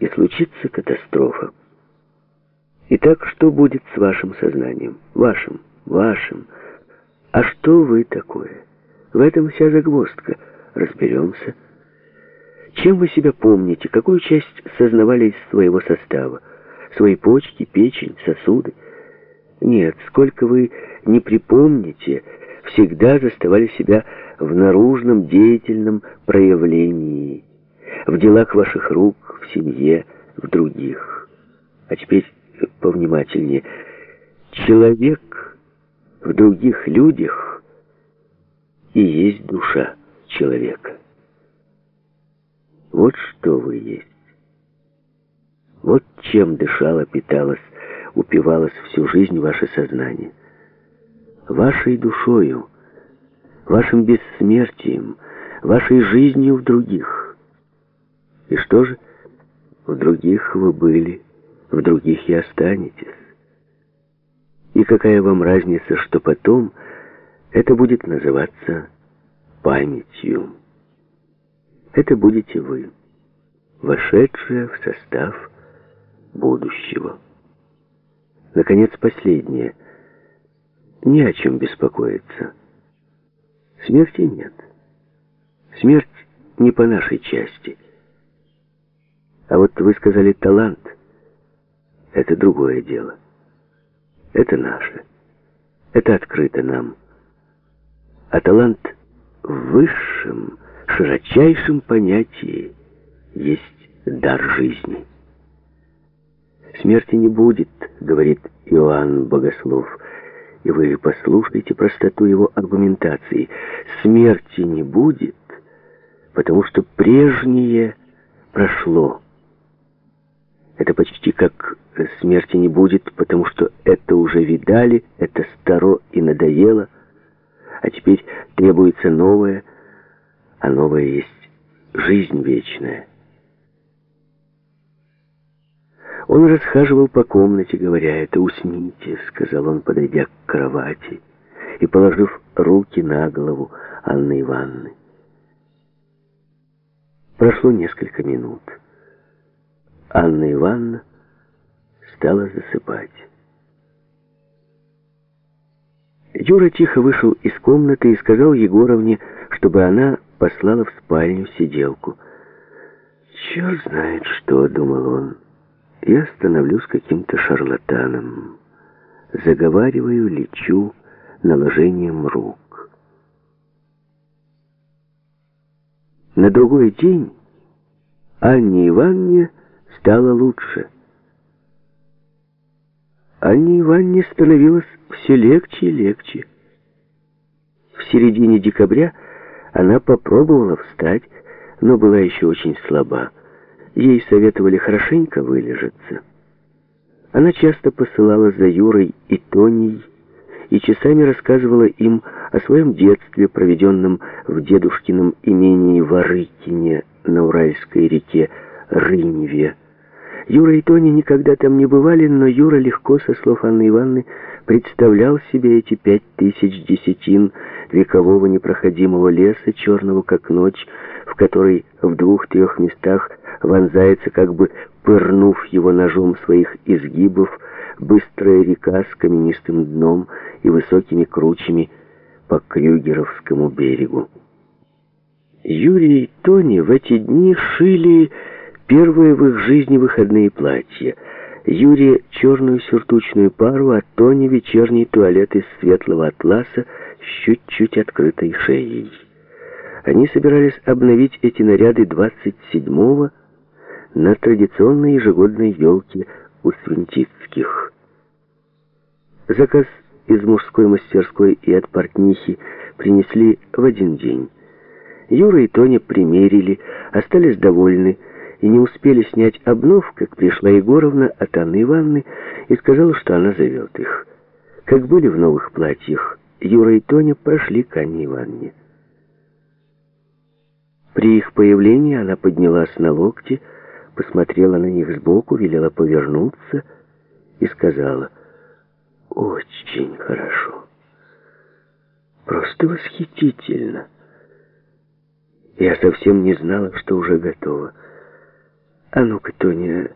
и случится катастрофа. Итак, что будет с вашим сознанием? Вашим, вашим. А что вы такое? В этом вся загвоздка. Разберемся. Чем вы себя помните? Какую часть сознавали из своего состава? Свои почки, печень, сосуды? Нет, сколько вы не припомните, всегда заставали себя в наружном деятельном проявлении, в делах ваших рук, в семье, в других. А теперь повнимательнее. Человек в других людях и есть душа человека. Вот что вы есть. Вот чем дышало, питалось, упивалось всю жизнь ваше сознание. Вашей душою, вашим бессмертием, вашей жизнью в других. И что же? В других вы были, в других и останетесь. И какая вам разница, что потом это будет называться памятью? Это будете вы, вошедшие в состав будущего. Наконец, последнее. Ни о чем беспокоиться. Смерти нет. Смерть не по нашей части. А вот вы сказали талант. Это другое дело. Это наше. Это открыто нам. А талант в высшем, широчайшем понятии есть дар жизни. Смерти не будет, говорит Иоанн Богослов. И вы послушайте простоту его аргументации. Смерти не будет, потому что прежнее прошло. Это почти как смерти не будет, потому что это уже видали, это старо и надоело, а теперь требуется новое, а новое есть жизнь вечная. Он расхаживал по комнате, говоря, «Это усните», — сказал он, подойдя к кровати и положив руки на голову Анны Ивановны. Прошло несколько минут. Анна Ивановна стала засыпать. Юра тихо вышел из комнаты и сказал Егоровне, чтобы она послала в спальню сиделку. «Черт знает что», — думал он, — «я становлюсь каким-то шарлатаном, заговариваю, лечу наложением рук». На другой день Анне Ивановне стало лучше. Анне Ивановне становилось все легче и легче. В середине декабря она попробовала встать, но была еще очень слаба. Ей советовали хорошенько вылежаться. Она часто посылала за Юрой и Тоней, и часами рассказывала им о своем детстве, проведенном в дедушкином имении Ворыкине на Уральской реке Рыневе. Юра и Тони никогда там не бывали, но Юра легко, со слов Анны Ивановны, представлял себе эти пять тысяч десятин векового непроходимого леса, черного как ночь, в который в двух-трех местах вонзается, как бы пырнув его ножом своих изгибов, быстрая река с каменистым дном и высокими кручами по Крюгеровскому берегу. Юрий и Тони в эти дни шили Первые в их жизни выходные платья. Юрия черную сюртучную пару, а Тони вечерний туалет из светлого атласа с чуть-чуть открытой шеей. Они собирались обновить эти наряды 27-го на традиционной ежегодной елке у Свинтицких. Заказ из мужской мастерской и от портнихи принесли в один день. Юра и Тоня примерили, остались довольны, и не успели снять обнов, как пришла Егоровна от Анны Ивановны и сказала, что она зовет их. Как были в новых платьях, Юра и Тоня прошли к Анне Ивановне. При их появлении она поднялась на локти, посмотрела на них сбоку, велела повернуться и сказала «Очень хорошо, просто восхитительно». Я совсем не знала, что уже готова. А ну-ка, Тоня,